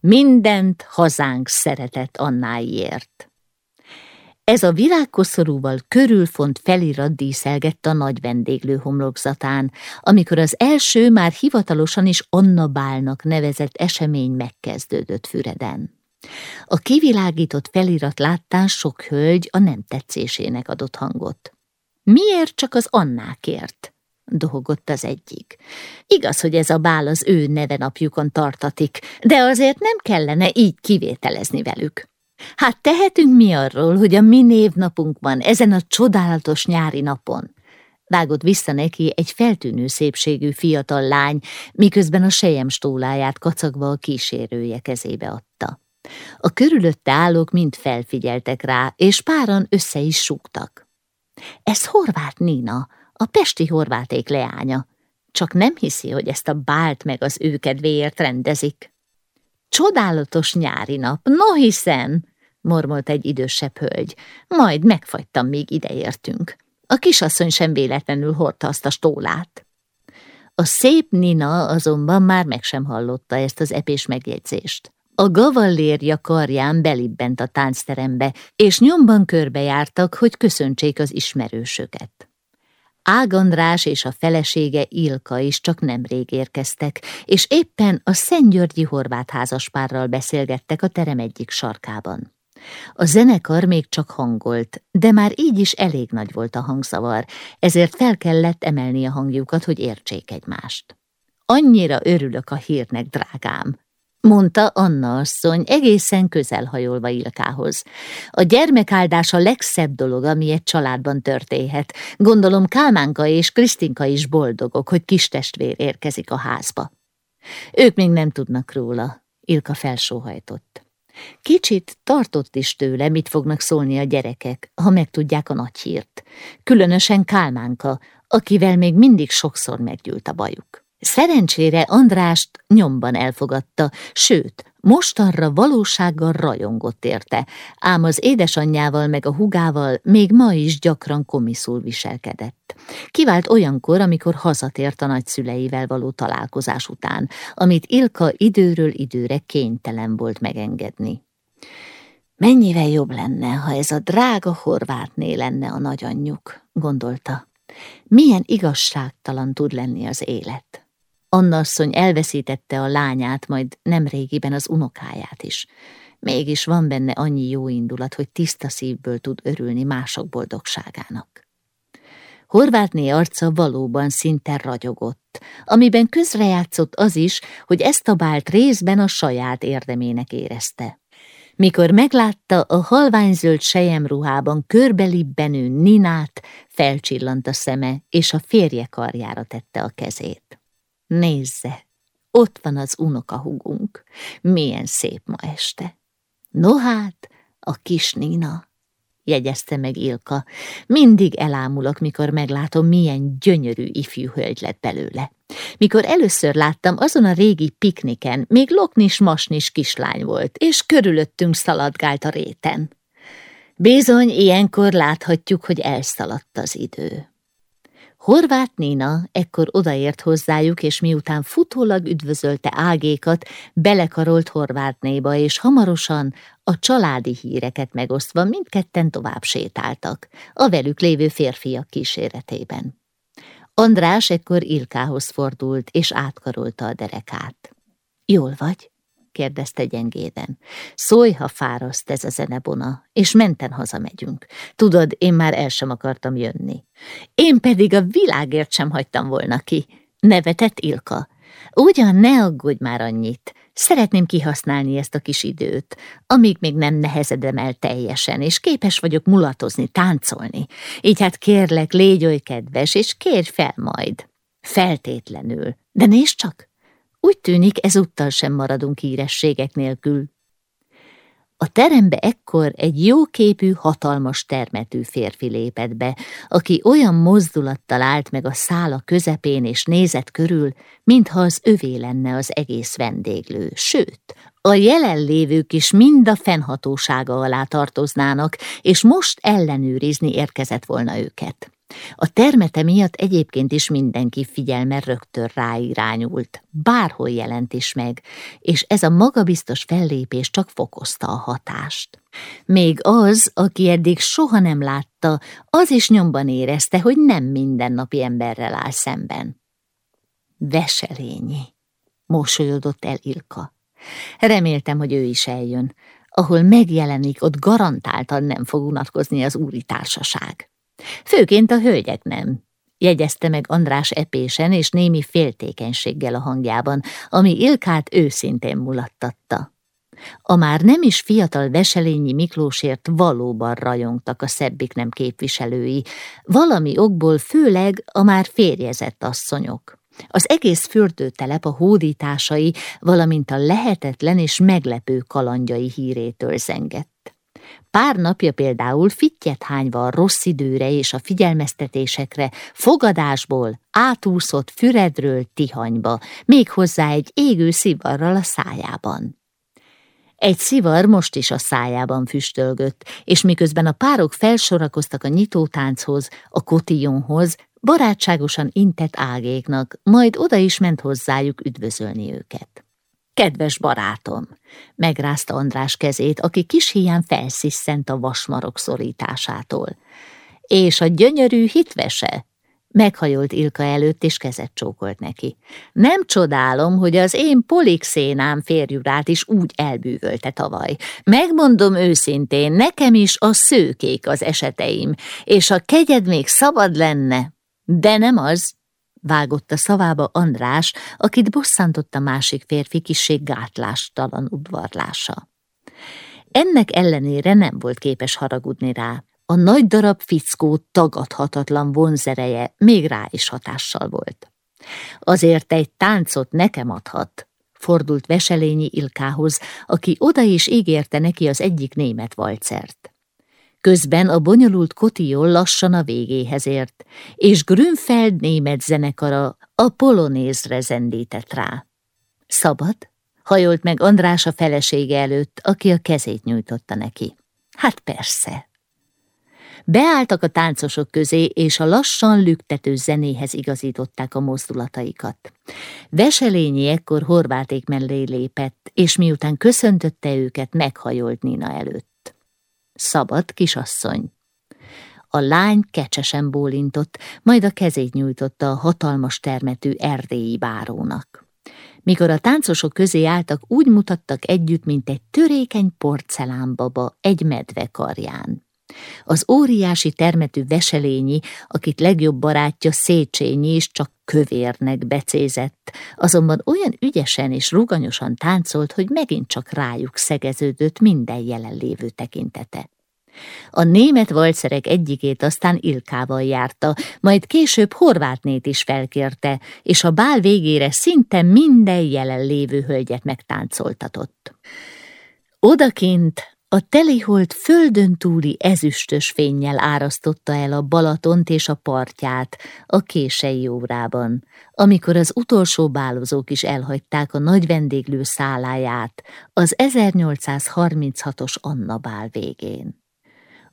Mindent hazánk szeretett Annáiért. Ez a virágkoszorúval körülfont felirat díszelgett a nagy vendéglő homlokzatán, amikor az első már hivatalosan is Anna Bálnak nevezett esemény megkezdődött Füreden. A kivilágított felirat láttán sok hölgy a nem tetszésének adott hangot. Miért csak az Annákért? Dohogott az egyik. Igaz, hogy ez a bál az ő nevenapjukon tartatik, de azért nem kellene így kivételezni velük. Hát tehetünk mi arról, hogy a mi névnapunk van ezen a csodálatos nyári napon? Vágott vissza neki egy feltűnő szépségű fiatal lány, miközben a sejem stóláját kacagva a kísérője kezébe adta. A körülötte állók mind felfigyeltek rá, és páran össze is súgtak. Ez Horváth Nina, a pesti horváték leánya. Csak nem hiszi, hogy ezt a bált meg az ő kedvéért rendezik. Csodálatos nyári nap, no hiszen, mormolt egy idősebb hölgy. Majd megfagytam, míg ideértünk. A kisasszony sem véletlenül hordta azt a stólát. A szép Nina azonban már meg sem hallotta ezt az epés megjegyzést. A gavallérja karján belibbent a táncterembe, és nyomban körbejártak, hogy köszöntsék az ismerősöket. Ágandrás és a felesége Ilka is csak nemrég érkeztek, és éppen a Szentgyörgyi horvát házaspárral beszélgettek a terem egyik sarkában. A zenekar még csak hangolt, de már így is elég nagy volt a hangzavar, ezért fel kellett emelni a hangjukat, hogy értsék egymást. Annyira örülök a hírnek, drágám, mondta Anna asszony, egészen közel hajolva Ilkához. A gyermekáldás a legszebb dolog, ami egy családban történhet. Gondolom Kálmánka és Krisztinka is boldogok, hogy kis testvér érkezik a házba. Ők még nem tudnak róla, Ilka felsóhajtott. Kicsit tartott is tőle, mit fognak szólni a gyerekek, ha megtudják a nagy hírt. Különösen Kálmánka, akivel még mindig sokszor meggyűlt a bajuk. Szerencsére Andrást nyomban elfogadta, sőt, mostanra valósággal rajongott érte, ám az édesanyjával meg a hugával még ma is gyakran komiszul viselkedett. Kivált olyankor, amikor hazatért a nagyszüleivel való találkozás után, amit Ilka időről időre kénytelen volt megengedni. Mennyivel jobb lenne, ha ez a drága horvátné lenne a nagyanyjuk, gondolta. Milyen igazságtalan tud lenni az élet. Anna asszony elveszítette a lányát, majd nemrégiben az unokáját is. Mégis van benne annyi jó indulat, hogy tiszta szívből tud örülni mások boldogságának. Horvátné arca valóban szinte ragyogott, amiben közrejátszott az is, hogy ezt a bált részben a saját érdemének érezte. Mikor meglátta a halványzöld sejemruhában körbelibbenő Ninát, felcsillant a szeme, és a férje karjára tette a kezét. Nézze, ott van az unokahugunk, milyen szép ma este. No hát, a kis Nina, jegyezte meg Ilka, mindig elámulok, mikor meglátom, milyen gyönyörű ifjú hölgy lett belőle. Mikor először láttam azon a régi pikniken, még loknis masnis kislány volt, és körülöttünk szaladgált a réten. Bizony, ilyenkor láthatjuk, hogy elszaladt az idő. Horváth Nina ekkor odaért hozzájuk, és miután futólag üdvözölte Ágékat, belekarolt Horvátnéba, és hamarosan a családi híreket megosztva mindketten tovább sétáltak, a velük lévő férfiak kíséretében. András ekkor Ilkához fordult, és átkarolta a derekát. Jól vagy? Kérdezte gyengéden. Szólj, ha fáraszt ez a zenebona, és menten hazamegyünk. Tudod, én már el sem akartam jönni. Én pedig a világért sem hagytam volna ki, nevetett Ilka. Ugyan ne aggódj már annyit, szeretném kihasználni ezt a kis időt, amíg még nem nehezedem el teljesen, és képes vagyok mulatozni, táncolni. Így hát kérlek, légy oly kedves, és kérj fel majd. Feltétlenül. De nézd csak, úgy tűnik, ezúttal sem maradunk hírességek nélkül. A terembe ekkor egy jóképű, hatalmas termetű férfi lépett be, aki olyan mozdulattal állt meg a szála közepén és nézett körül, mintha az övé lenne az egész vendéglő, sőt, a jelenlévők is mind a fennhatósága alá tartoznának, és most ellenőrizni érkezett volna őket. A termete miatt egyébként is mindenki figyelme rögtön ráirányult, bárhol jelent is meg, és ez a magabiztos fellépés csak fokozta a hatást. Még az, aki eddig soha nem látta, az is nyomban érezte, hogy nem mindennapi emberrel áll szemben. Veselényi, mosolyodott el Ilka. Reméltem, hogy ő is eljön. Ahol megjelenik, ott garantáltan nem fog unatkozni az úri társaság. Főként a hölgyek nem, jegyezte meg András epésen és némi féltékenységgel a hangjában, ami Ilkát őszintén mulattatta. A már nem is fiatal Veselényi Miklósért valóban rajongtak a szebbik nem képviselői, valami okból főleg a már férjezett asszonyok. Az egész fürdőtelep a hódításai, valamint a lehetetlen és meglepő kalandjai hírétől zengett. Pár napja például fittyet hányva a rossz időre és a figyelmeztetésekre, fogadásból átúszott Füredről Tihanyba, méghozzá egy égő szivarral a szájában. Egy szivar most is a szájában füstölgött, és miközben a párok felsorakoztak a nyitótánchoz, a kotillonhoz, barátságosan intett ágéknak, majd oda is ment hozzájuk üdvözölni őket. Kedves barátom, megrázta András kezét, aki kis hián felsziszent a vasmarok szorításától. És a gyönyörű hitvese? Meghajolt Ilka előtt, és kezet csókolt neki. Nem csodálom, hogy az én polixénám férjurát is úgy elbűvölte tavaly. Megmondom őszintén, nekem is a szőkék az eseteim, és a kegyed még szabad lenne, de nem az, vágott a szavába András, akit bosszantott a másik férfi kiség gátlástalan udvarlása. Ennek ellenére nem volt képes haragudni rá. A nagy darab fickó tagadhatatlan vonzereje még rá is hatással volt. Azért egy táncot nekem adhat, fordult Veselényi Ilkához, aki oda is ígérte neki az egyik német valcert. Közben a bonyolult kotiol lassan a végéhez ért, és Grünfeld német zenekara a polonézre zendített rá. Szabad? Hajolt meg András a felesége előtt, aki a kezét nyújtotta neki. Hát persze. Beálltak a táncosok közé, és a lassan lüktető zenéhez igazították a mozdulataikat. Veselényi ekkor horváték mellé lépett, és miután köszöntötte őket, meghajolt Nina előtt. Szabad kisasszony. A lány kecsesen bólintott, majd a kezét nyújtotta a hatalmas termetű erdélyi bárónak. Mikor a táncosok közé álltak, úgy mutattak együtt, mint egy törékeny porcelánbaba egy medve karján. Az óriási termetű veselényi, akit legjobb barátja Széchenyi is csak kövérnek becézett, azonban olyan ügyesen és ruganyosan táncolt, hogy megint csak rájuk szegeződött minden jelenlévő tekintete. A német valszerek egyikét aztán Ilkával járta, majd később Horvátnét is felkérte, és a bál végére szinte minden jelenlévő hölgyet megtáncoltatott. Odakint a teliholt földön túli ezüstös fénnyel árasztotta el a Balatont és a partját a kései órában, amikor az utolsó bálozók is elhagyták a nagy vendéglő szálláját az 1836-os Anna bál végén.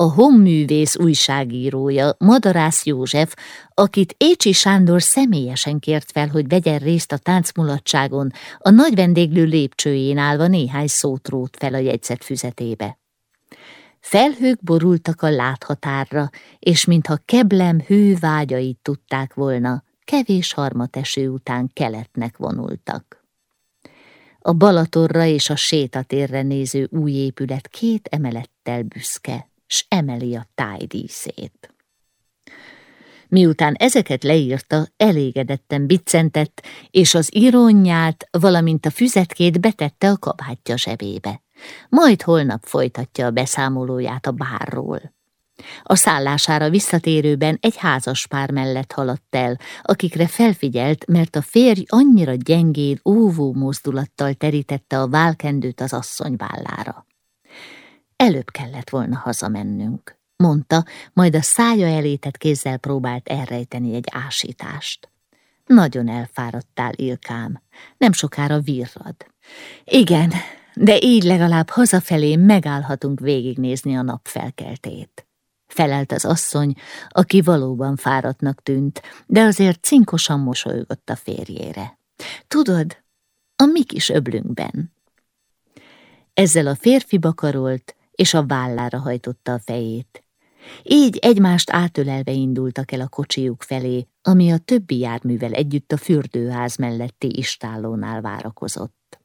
A honművész újságírója, Madarász József, akit Écsi Sándor személyesen kért fel, hogy vegyen részt a táncmulatságon, a nagy vendéglő lépcsőjén állva néhány szót rót fel a jegyzett füzetébe. Felhők borultak a láthatárra, és mintha keblem hővágyait tudták volna, kevés harmateső után keletnek vonultak. A Balatorra és a sétatérre néző új épület két emelettel büszke s emeli a tájdíszét. Miután ezeket leírta, elégedetten biccentett, és az ironnyát, valamint a füzetkét betette a kabátja zsebébe. Majd holnap folytatja a beszámolóját a bárról. A szállására visszatérőben egy házas pár mellett haladt el, akikre felfigyelt, mert a férj annyira gyengéd, óvó mozdulattal terítette a válkendőt az asszony vállára. Előbb kellett volna hazamennünk, mondta, majd a szája elétett kézzel próbált elrejteni egy ásítást. Nagyon elfáradtál, Ilkám, nem sokára virrad. Igen, de így legalább hazafelé megállhatunk végignézni a nap felkeltét. felelt az asszony, aki valóban fáradtnak tűnt, de azért cinkosan mosolygott a férjére. Tudod, a mi kis öblünkben. Ezzel a férfi bakarolt, és a vállára hajtotta a fejét. Így egymást átölelve indultak el a kocsijuk felé, ami a többi járművel együtt a fürdőház melletti istállónál várakozott.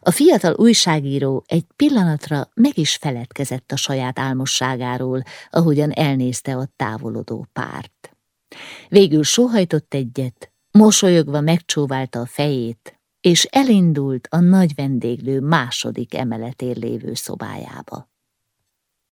A fiatal újságíró egy pillanatra meg is feledkezett a saját álmosságáról, ahogyan elnézte a távolodó párt. Végül sóhajtott egyet, mosolyogva megcsóválta a fejét, és elindult a nagy vendéglő második emeletén lévő szobájába.